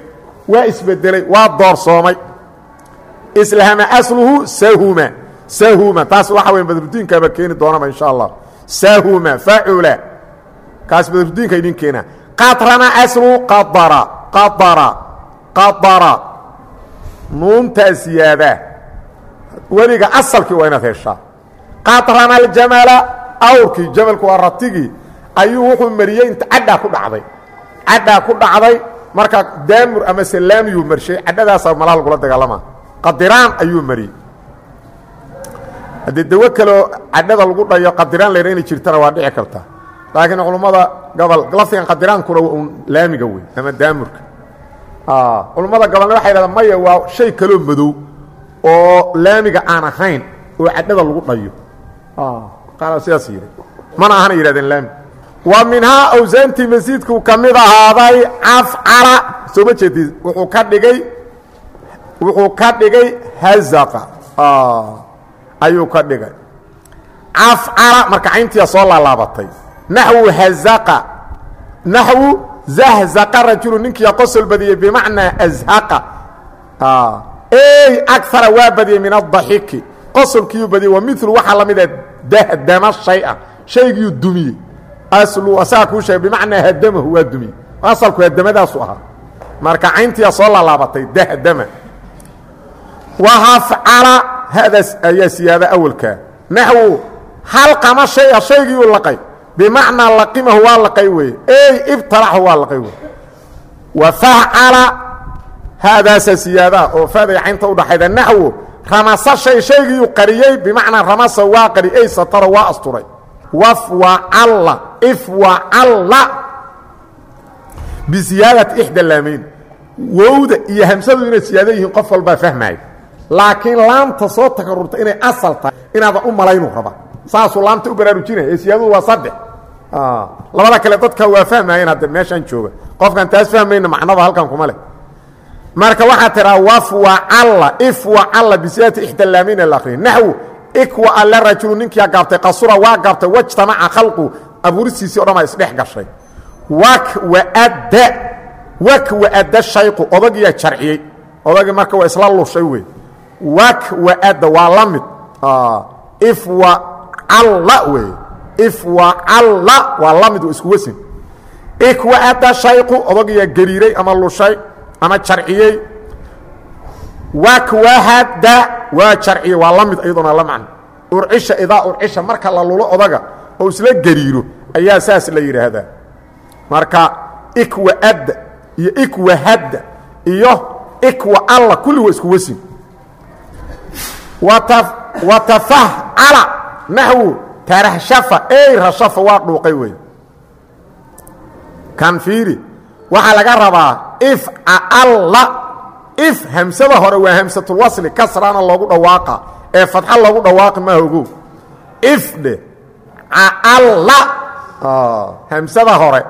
Speaker 1: Waa isbedelay waa doorsoomay. Islahama asluhu sahuma sahuma taas waxa weya badrudiinkaaba keeni doonaba insha allah sahuma facula kaas badrudiinka idin keena qatrana asluhu qadara qadara qadara nuuntaa siyaadaa weliga asalkii waa inaad heshaa qatrana aljamala awrkii jamalku waa ratigii ayuu wuxuu mariyey inta cadhaa ku dhacday cadhaa ku dhacday marka daamur ama salaamiyuu marshay cadhadaasaa malaha lagula dagaalamaa qadiraan ayuu mariyey haddii dawo kaleo cadhada lagu dhayo qadiraan layha inay jirtana waa dhici karta. Laakiin culummada gobol lafdigan qadiraankuna waa un laamiga wey ama daamurka. Culummada gobolna waxay dhahdaan maya waa shay kaloo madow oo laamiga aan ahayn oo cadhada lagu dhayo. Qaala sidaas yidhi. Mana ahana yidhahdeen laami. Wa minhaa awsaantii masiidkuu ka mid ahaaday cafcala soo ma jeedid wuxuu ka dhigay wuxuu ka dhigay hazaqa ayuu ka dhigay. Cafcala marka cayntiia soo laalaabatay naxwu hazaqa. Naxwu zahzaqa rajulu ninkiia qosol badiyey bimacnaa azhaqa. Ey agara waa badiyey min adaxiki qosolkiiyuu badiyey wa milu waxaa la mida dahdama shaya. Shaygiyuu dumiyey. Aslu asagaa kuu sheegay bimacnaa hadamahu waa dumiyey. Asalku hadamadaasu ahaa. Marka cayntiia soo laalaabatay dahdama. Wahafcala hadaas ayaa siyaada awalkaa naxwu halqama shaya shaygiyuu laqay. Bimacnaa laqimahu waa laqay weeye ey ibtalaxu waa laqay weye wafacala haadaasa siyaadaha oo faaday caynta udhaxayda naxwu ramasa shay shaygiyuu qariyey bimacnaa ramasa waa qari ey sataro waa asturay. Wafwacalla ifwacalla bisiyaadati ixda laamayn. Wowda iyo hamsadu inay siyaado yihiin qof walbaa fahmaya laakiin laamta soo takarurta inay asal tahay inaadan u malaynu raba. Saasuu laamta u baraarujinaya siyaadadu waa saddex. Labada kale dadka waa fahmayeen hadda meeshaan jooga. Qofkaan taas fahmayna macnaba halkan kuma leh. Marka waxaa tiraa wafwacalla ifwacalla bisiyaadati ixda laamayn ee la akriya naxwu ikwa alla rajulu ninkiia gaabtay qasura waa gaabtay wajtamaca khalqu. Abuuristiisii o dhan baa isdhex gashay. Wakwaadda wakwaadda shayqu. Odagiyaa jarciyey. Odagii marka waa isla lushay wey wakwaadda waa la mid ifwacalla wey ifwacalla waa la mid waa isku wesin. Ikwaadda shayqu odagiyaa gariiray ama lushay ama jarciyey wakwahadda waa jarciye waa la mid iyadoona la macno urcisha idaa urcisha marka la lulo odaga oo isla gariiro ayaa saas la yidhaahdaa marka ikwaadda iyo ikwahadda iyo ikwa alla kulli waa isku wesin watafahcala naxwu tarahshafa ey rashafa waa dhuuqay wey kan fiiri waxaa laga rabaa ifcalla if hamsada hore waa hamsatulwasli kasraana loogu dhawaaqa ee fadxa loogu dhawaaqi maa ogow if dhe caalla hamsada hore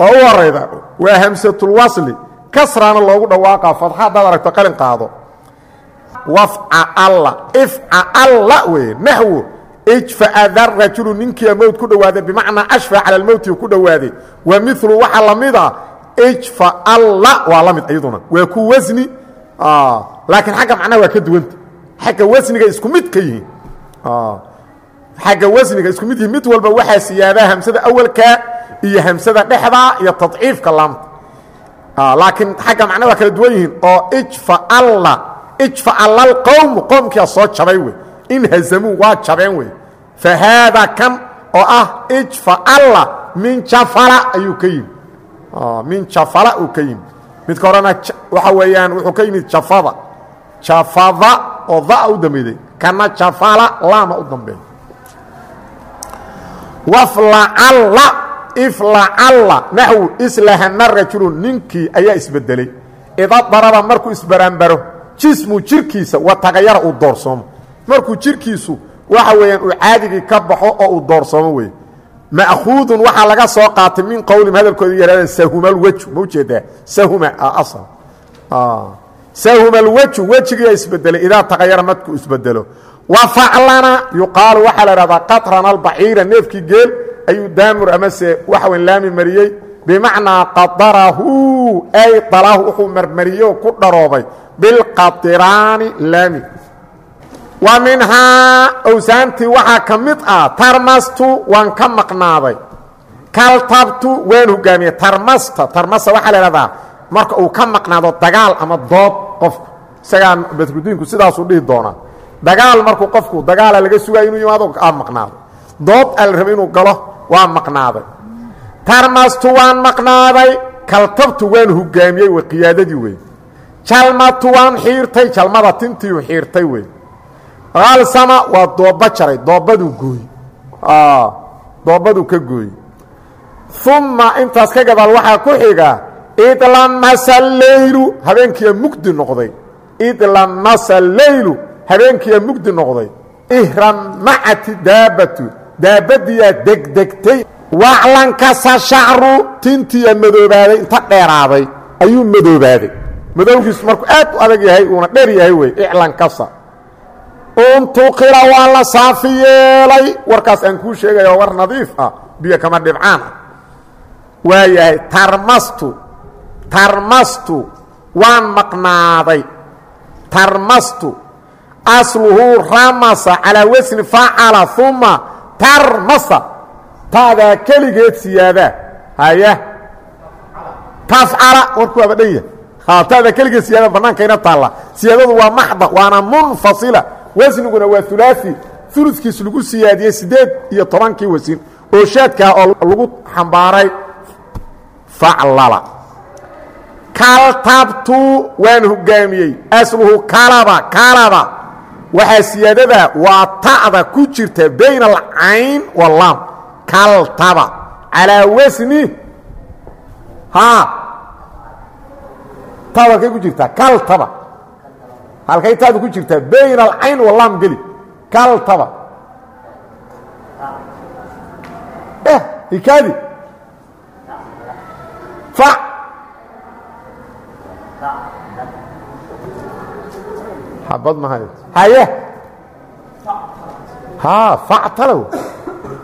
Speaker 1: oo u horayda waa hamsatulwasli kasraana loogu dhawaaqa fadxa haddaad aragto qalin qaado wafcalla ifcalla weye naxwu ijfa'ada rajulu ninkiia mowt ku dhowaaday bimacnaa ashfa cala almowti ku dhowaaday wa milu waxaa la mida ijfa'alla waa la mid iyaduna. Waa ku wasni laakiin xagga macnaha waa ka duwanta. Xagga wasniga isku mid ka yihiin xagga wasniga isku mid yihiin mid walba waxaa siyaadaa hamsada awalka iyo hamsada dhexda iyo tadciifka laamta. Laakiin xagga macnaha waa kala duwan yihiin oo ijfa'alla ijfa'alla alqowmu qoomkia soo jabay wey inhazamuu waa jabeen wey fa haada kan oo ah ijfa'alla min jafala ayuu ka yimi min jafala uu ka yimi midka horena waxa weeyaan wuxuu ka yimid jafada. Jafada oo da u dambeeyey. Kana jafala laama u dambeeya waflacalla iflacalla naxwu islahana rajulun ninkii ayaa isbedelay. Ida daraba markuu isbaraanbaro jismu jirkiisa wa tagayara uu doorsoomo markuu jirkiisu waxa weeyaan uu caadigii ka baxo oo uu doorsoomo wey ma'khuudun waxaa laga soo qaatay min qowlim hadalkooda yaraadeen sahuma alwejhu ma u jeedaa sahuma asal. Sahuma alwejhu wejigiyaa isbedelay idaa tagayara markuu isbedelo. Wa faclana yuqaalu waxaa la ihahdaa qatrana albaciira neefkii geel ayuu daamur amase waxa weyn laami mariyey. Bimacnaa qadarahu ay dalahu wuxuu marmariyey ku dharoobay bilqadiraani laami. Wa minhaa owsaantii waxaa ka mid ah tarmastu waan ka maqnaaday. Kaltabtu waan hogaamiyey tarmasta. Tarmasta waxaa la ihahdaa marka uu ka maqnaado dagaal ama dood qofku isagaa badrudiinku sidaasuu dhihi doonaa. Dagaal markuu qofku dagaala laga sugaayo inuu yimaado aa maqnaaday. Dood aa la rabay inuu galo waa maqnaaday. Tarmastu jalmatu waan xiirtay jalmada tintiiu xiirtay wey alsama waa dooba jaray doobaduu gooy. Doobaduu ka gooy. Uma intaas ka gadaal waxaa ku xiga idlamasa leylu habeenkiiya mugdi noqday. Idlamasa leylu habeenkiiya mugdi noqday. Ihramacati daabatu daabadiyaa degdegtay. Waclankasa shacru tintiya madoobaaday inta dheeraaday ayuu madoobaaday madowgiisu markuu aad u adag yahay uuna dheer yahay wey iclankasa untuqira waa la saafi yeelay. Warkaas aan kuu sheegaya war nadiif ah biyo kama dhibcaan. Ah tarmastu tarmastu waan maqnaaday. Tarmastu asluhu ramasa calaa wasni facala uma tarmasa. Taadaa keligeed siyaadaa haya. Tafcala warku waaba yahay taadaa keligeed siyaada bannaankayna taalla. Siyaadadu waa maxda waana munfasila. Wasniguna waa ulaai ulukiis lagu siyaadiyey siddeed iyo tobankii wasin oo shaadkaa oo lagu xambaaray. Faclala. Kaltabtu waan hogaamiyey. Asluhu kalaba kalaba waxaa siyaadada waa ta'da ku jirta bayna alcayn walaam kaltaba calaa wasni haa taada halkay ku jirtaa kaltaba halkay taadu ku jirtaa bayna alcayn walaam geli kaltaba eh ikaadi fa. Xabad mahay haye. Haa factala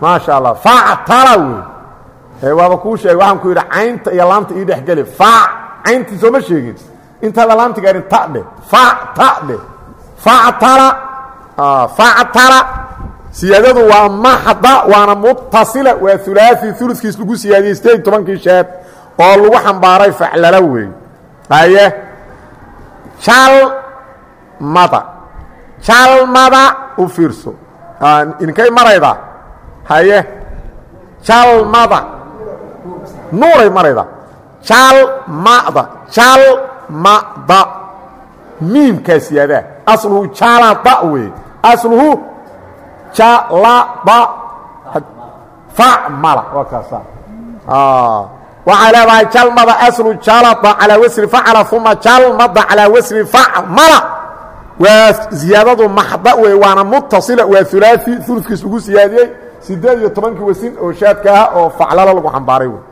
Speaker 1: maasha allah factala wey waaba kuu sheegay waxaan ku yidhi caynta iyo laamta ii dhex geli fac cayntii sooma sheegin intaada laamta gaarin ta dhe fac ta dhe factala factala siyaadadu waa maxda waana mutasila waa ulaai ulukiis lagu siyaadiyey sideed tobankii sheed oo lagu xambaaray faclala wey haye jalmada jalmada u fiirso idinkay maraydaa haye jalmada nuuray maraydaa jalmada jalmada miimkaa siyaadaa asluhu jalada wey asluhu jalada facmala waa kaasa. Waxay leedahay jalmada aslu jalada calaa wasni facala uma jalmada calaa wasni facmala waa ziyaadadu maxda wey waana mutasila waa ulaai ulukiis lagu siyaadiyey. Sideed iyo tobankii wasin oo shaadka ah oo faclala lagu xambaaray wey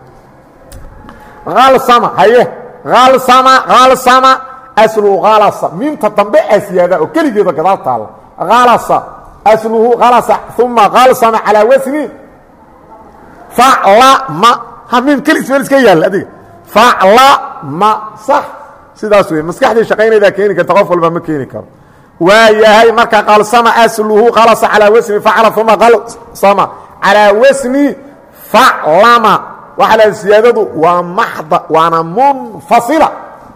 Speaker 1: alsama haye alsama alsama asluhu alasa miimta dambe a siyaada oo keligeeda gadaal taala alasa asluhu alasa uma alsama calaa wasni faclama miim kelis meel iska yaalla adiga faclama sax sidaas wey maskaxdii shaqaynaydaa keeni karta qof walba ma keeni karo waa yahay marka qalsama asluhu qalasa calaa wasni facla uma qalsama calaa wasni faclama waxaa la siyaadadu waa maxda waana munfasila.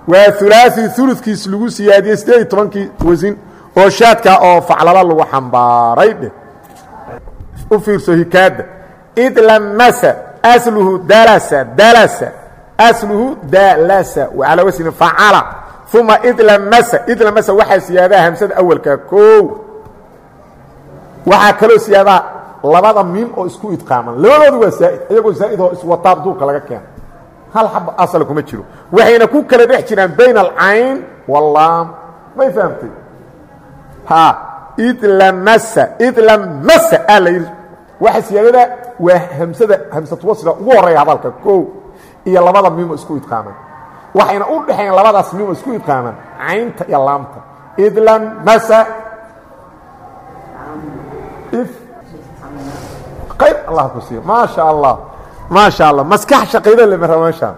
Speaker 1: Waa ulaai ulukiis lagu siyaadiyey sideed iyo tobankii wasin oo shaadka oo faclala lagu xambaaray dheh. U fiirso hikaada idlamasa asluhu dalasa dalasa asluhu dalasa calaa wasni facala uma idlamasa idlamasa waxaa siyaadaha hamsada awalka koow. Waxaa kaloo siyaadaa labada miim oo isku idqaaman. Labadoodu waa zaa'id iyagoo zaa'id oo iswataa duurka laga keeno. Hal xaba asal kuma jiro. Waxayna ku kala dhex jiraan bayna alcayn wallaam may fahamtay? Ha idlamasa idlamasa aa la yidhi. Waxa siyaadada waa hamsada hamsatu wasliga ugu horreeya hadalka koow iyo labada miimo isku idqaaman. Waxayna u dhexayn labadaas miimo isku idqaaman caynta iyo laamta. Idlamasa qayb allah ku siiyo maasha allah maasha allah maskax shaqayda lama rabo meeshaan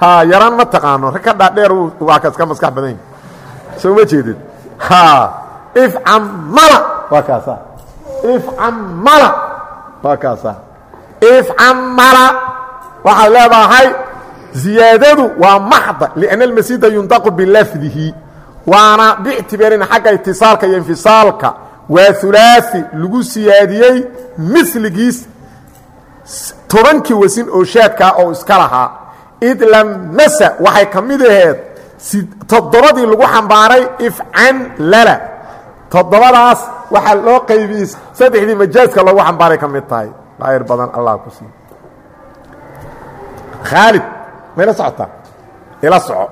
Speaker 1: ha yaraan ma taqaano. Ka dhaadheer waa ka iska maskax badan soo ma jeedid ha ifcamala waa kaasa. Ifcamala waa kaasa. Ifcamala waxaad leedahay ziyaadadu waa maxda lianna almasida yundaqu bilafdihi. Waana bictibaarin xagga itisaalka iyo infisaalka waa ulaai lagu siyaadiyey miligiis tobankii wasin oo shaadkaa oo iska lahaa. Id lamasa waxay ka aheed toddobadii lagu xambaaray ifcan lala. Toddobadaas waxaa loo qaybiyey saddexdii majaaska loogu xambaaray ka tahay. Daayir badan allah ku siiy khaalid mayla socotaa ila soco.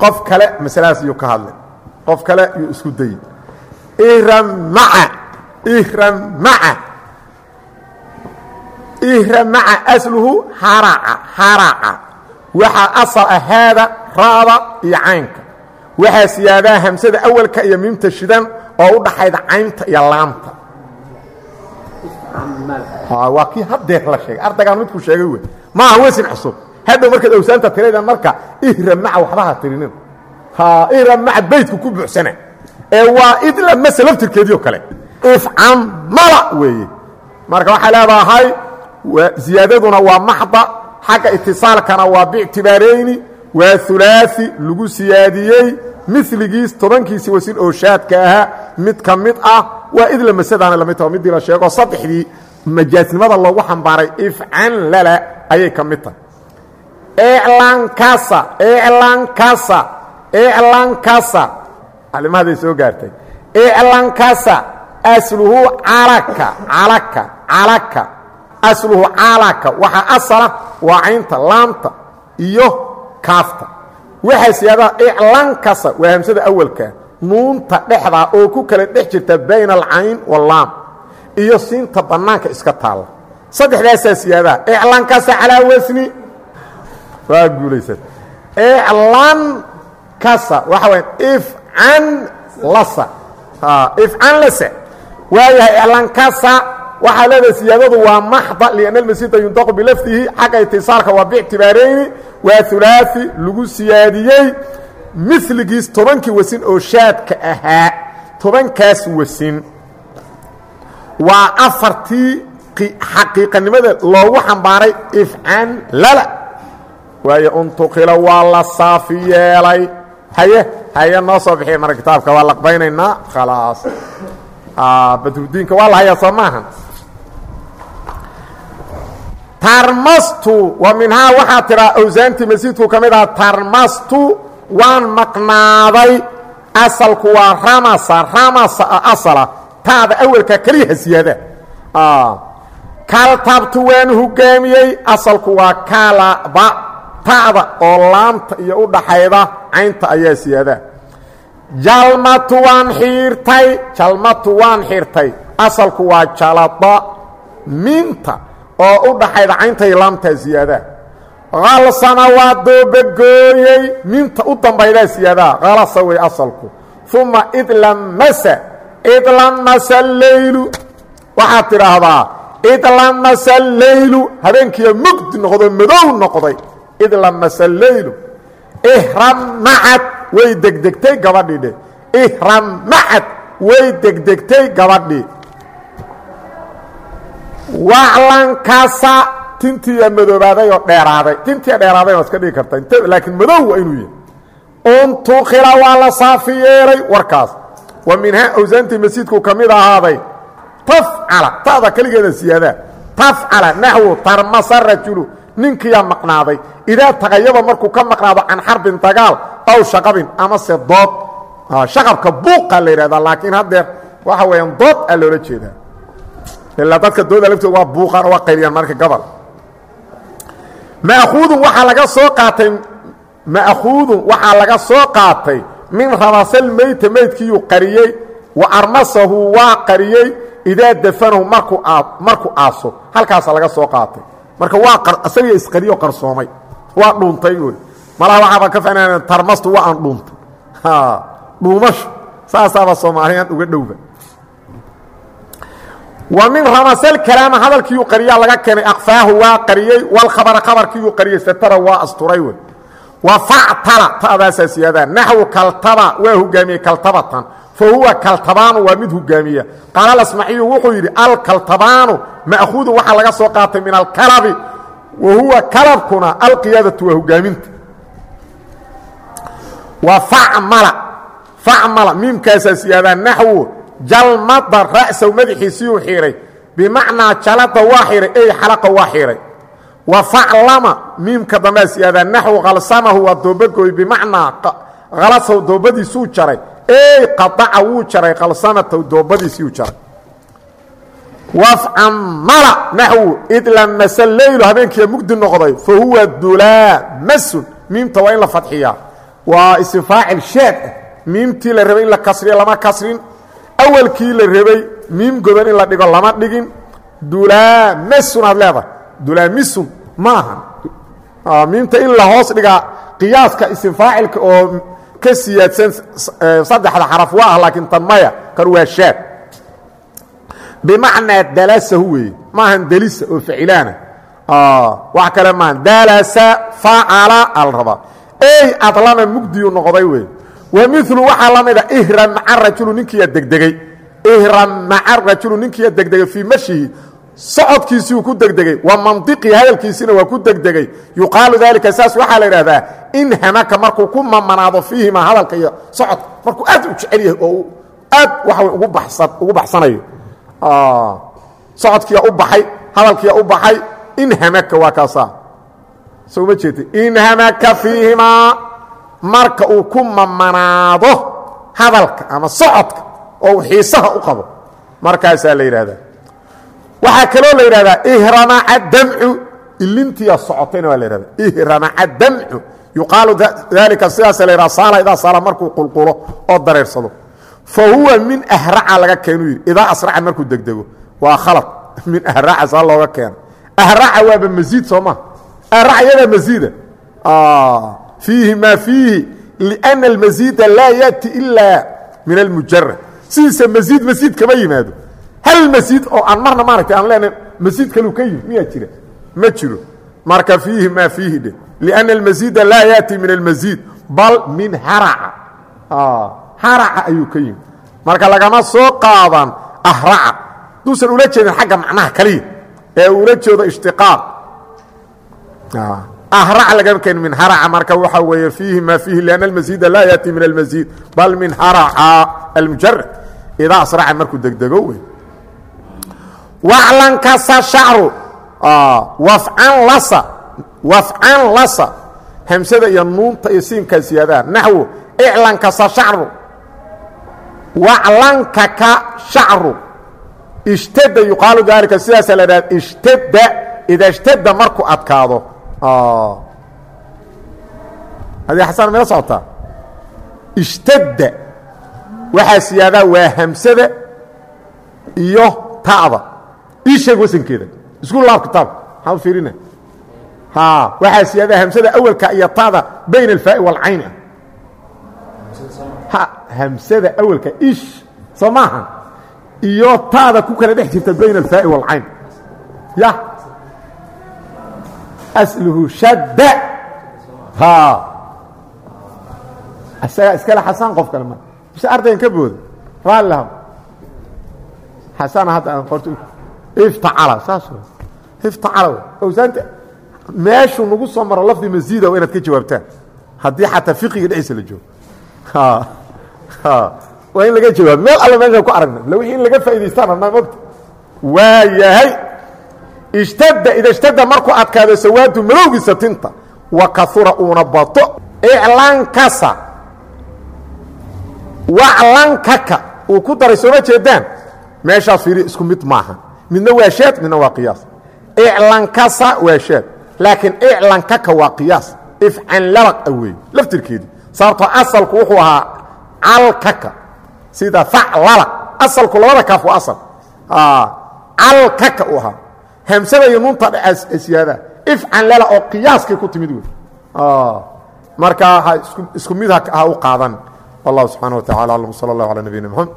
Speaker 1: Qof kale masaladaas iyuu ka hadlay. Qof kale yuu isku dayey asluhu haraca haraca waxaa asal ah haada ra'da iyo caynka. Waxaa siyaadaa hamsada awalka iyo miimta shidan oo u dhaxayda caynta iyo laamta. Waa kii hadeer la sheegay. Ardaygaan midku sheegay wey. Maaha wesin cusub. Hadhow markaad awsaanta tiradan marka ihramaca waxba ha tirinin. Ihramaca baydku ku buuxsana ee waa idlamase laftirkeediio kale. Ifcamala weeye. Marka waxay leedahay ziyaadaduna waa maxda xagga itisaalkana waa bictibaarayni waa ulaai lagu siyaadiyey miligiis tobankiisi wasin oo shaadka ahaa mid ka mid ah waa idlamasadaana la mid taho. Midii la sheego saddexdii majaasnimada loogu xambaaray ifcan lala ayay ka mid tahay. Eclankasa eclankasa eclankasa alimahaday soo gaartay. Eclankasa asluhu calaka calaka calaka. Asluhu calaka waxaa asala waa caynta laamta iyo kaafta. Waxaa siyaadaa iclankasa waa hamsada awalka nuunta dhexdaa oo ku kala dhex jirta bayna alcayn walaam iyo siinta bannaanka iska taalla saddexdaasaa siyaadaa iclankasa calaa wasni. Waa guulaysat iclankasa waxa waya ifcan lasa. Waayahay iclankasa waxaa leedahay siyaadadu waa maxda lianna almasida yuntaqu bilafdihi xagga itisaalka waa bictibaarayni waa ulaai lagu siyaadiyey miligiis tobankii wasin oo shaadka ahaa tobankaas wasin. Waa afartii xaqiiqanimada loogu xambaaray ifcan lala. Waayo untuqila waa la saafi haye haye noo soo bixiya marka kitaabka waa laqbaynaynaa. Khalaas. Badrudiinka waa la hayaa soo maahan. Tarmastu wa minhaa waxaa tiraa awsaantii masjidku ka mid aha tarmastu waan maqnaaday. Asalku waa ramasa ramasa asala. Taada awelka keliyaha siyaada. Kaltabtu waan hogaamiyey. Asalku waa kalaba ta'da oo laamta iyo u dhaxayda caynta ayaa siyaada. Jalmatu waan xiirtay jalmatu waan xirtay asalku waa jalada minta oo u dhaxayda cayntay laamtaa ziyaadaa kalsana waa doobagooyey minta u dambaydaa ziyaadaa kalasa wey asalku. Uma idlamasa idlamasa leylu waxaad tidhaahdaa idlamasa leylu habeenkiiyo mugdi noqdo madow noqday idlamasa leylu ihramacad way degdegtay gabadhii dhe. Ihramacad way degdegtay gabadhii waclankasa tintiiyaa madoobaaday oo dheeraaday. Tintiia dheeraaday waa iska dhigi karta. Laakiin madow waa inuu yahay untukila waa la saafi yeelay warkaas. Wa minhaa awsaantii masjidku ka mid ahaaday. Tafcala ta'da keligeeda siyaadaa tafcala naxwu tarmasa rajulu ninkiyaa maqnaaday. Idaa tagayaba markuu ka maqnaado can xarbin dagaal aw shaqabin amase dood shaqabka buuqa la yidhahdaa laakiin haddeer waxa weeyaan dood aa loola jeedaa. Ilaa dadka dooda laftooda waa buuqaan oo waa qayliyaan marka gobol ma'khuudun waxaa laga soo qaatay ma'khuudun waxaa laga soo qaatay min rabasal meyta meydkiiyuu qariyey wa armasahu waa qariyey idaa dafanahu markuu markuu aaso. Halkaasa laga soo qaatay marka waa isagiyo isqariyo qarsoomay waa dhuuntay wey malaha waxaaba ka fanaan tarmastu waa aan dhuuntay. Dhuumasho saasaaba soomaaliyan uga dhowba. Wa min ramasal kalaama hadalkiiyuu qariyaa laga keenay akfaahu waa qariyey walkhabara khabarkiiyuu qariyey satara waa asturay wey wa factala ta'daasaa siyaadaa naxwu kaltaba waa hogaamiyey kaltabatan fa huwa kaltabaanu waa mid hogaamiya qaala alasmaciyu wuxuu yidhi alkaltabaanu ma'khuudun waxaa laga soo qaatay min alkalabi. Wa huwa kalabkuna alqiyaadatu waa hogaaminta. Wa facmala facmala miimkaasaa siyaadaa naxwu jalmada ra'saw madaxiisiiyuu xiidhay bimacnaa jalada waa xihay ey xalaqa waa xihay wa faclama miimka dambea siyaadaa naxwu khalsamahu waa doobagooy bimacnaa khalasaw doobadiisuu jaray. Ey qadaca wuu jaray khalsamataw doobadiisiiyuu jaray. Wafcamala naxwu id lamasa leylu habeenkiiya mugdi noqday fa huwa dulaamasun miimta waa in la fadxiyaa. Waa isim faacil sheed ah. Miimtii la rabay in la kasriyo lama kasrin. Awalkii la rabay miim godan in la dhigo lama dhigin. Dulaamasun aad leedahay. Dulaamisun ma ahan miimta in la hoos dhigaa qiyaaska isim faacilka oo ka siyaadsan saddexda xaraf waa ah laakiin tan maya kan waa shaad. Bimacnaa dalasahu weeye. Maahan delisa oo facilaana wax kale maaha dalasa facala al rabaa ey adlama mugdiyu noqday wey wa milu waxaa la mida ihram maca rajulu ninkiiya degdegey ihram maca rajulu ninkiiya degdegay fii mashihi socodkiisiiuu ku degdegey wa mandiqii hadalkiisiina waa ku degdegey yuqaalu daalika saas waxaa la idhahdaa in hamaka markuu ku mamanaado fiihima hadalka iyo socodka markuu aad u jecel yahay oo aad waxa ugu baxsanayo. Socodkiia u baxay hadalkiia u baxay in hamaka waa kaasaa. Soo ma jeeta in hamaka fiihimaa marka uu ku mamanaado hadalka ama socodka oo uu xiisaha u qabo. Markaasaa la yidhahdaa waxaa kaloo la yidhahdaa ihramaca damcu ilintiya socotayna waa la yhahda ihramaca damcu yuqaalu daalika sidaasa la yidhaha saala idaa saala markuu qulqulo oo dareersado. Fa huwa min ahraca laga keenuu yidhi idaa asraca markuu degdego waa khalad. Min ahraca saa looga keeno. Ahraca waaba masiid soo maha ahraca iyadaa masiida. Fiihi maa fiihi liأna almasiida laa yaأti ilaa min almujarad sidiisa masiid masiid kama yimaado hal masiid oo aan marna maaragtay aan leenahay masiid kaluu ka yimi miyaa jira? Ma jiro. Marka fiihi maa fiihi dhe liأna almasiida laa yaأti min almasiid bal min haraca. Haraca ayuu ka yimi marka lagama soo qaadan ahraca. Duusan ula jeedin xagga macnaha kaliya ee ula jeedo ishtiqaaq. Ahraca lagama keenin min haraca. Marka waxaa weeye fiihi maa fiihi lianna almasiida laa yaati min almasiid bal min haraca almujarad idaa asraca markuu degdego wey waclan kasa shacru lasa. Wafcan lasa. Hamsada iyo nuunta iyo siinkaa siyaadaha naxwo iclan kasa shacru waclanka ka shacru ishtada yuqaalu daalika sidaasaa la dhahda ishtada ida ishtada markuu adkaado. Adi xasan mala socotaa? Ishtadda waxaa siyaadaa waa hamsada iyo ta'da ii sheeg wasankeeda isku laab kitaabka maxaa u fiirina waxaa siyaadaa hamsada awalka iyo ta'da bayna alfaa'i waalcayn ah. Hamsada awalka ish soo maaha. Iyo ta'da ku kala dhex jirta bayna alfaa'i waalcayn ya. Asluhu shadda. Isagaa iskale xasaan qof kale ma. Bise ardaygan ka booda. Raalli laha xasana hadda aan qorto iftacala saas iftacala awsaanta meeshuu nagu soo maro lafdi masiida inaad ka jawaabtaan. Haddii xataa fiqiga dhexdiisa la joogo. Waa in laga jawaabo meel alle meeshaan ku aragna. Illa wixii in laga faa'idaystaan rabnaa mogta waa yahay ishtadda ida ishtadda markuu adkaado sawaadu madowgiisa tinta wa kaura uuna bato. Iclankasa waclankaka uu ku daray sooma jeedaan? Meeshaas fiiri isku mid maaha midna waa shaad midna waa qiyaas. Iclankasa waa shaad laakiin iclankaka waa qiyaas. Ifcanlalaq a weeye laftirkeedii sababtoo asalku wuxuu ahaa calkaka sida faclalaq asalku labada kaaf waa asal. Calkaka uu ahaa. Hamsada iyo nuunta siyaada ifcanlala oo qiyaaskay ku timid wey markaa isku mid ha u qaadan. Wallahu subxana wa tacala alam. Sal اllah alى nabiyina mxamed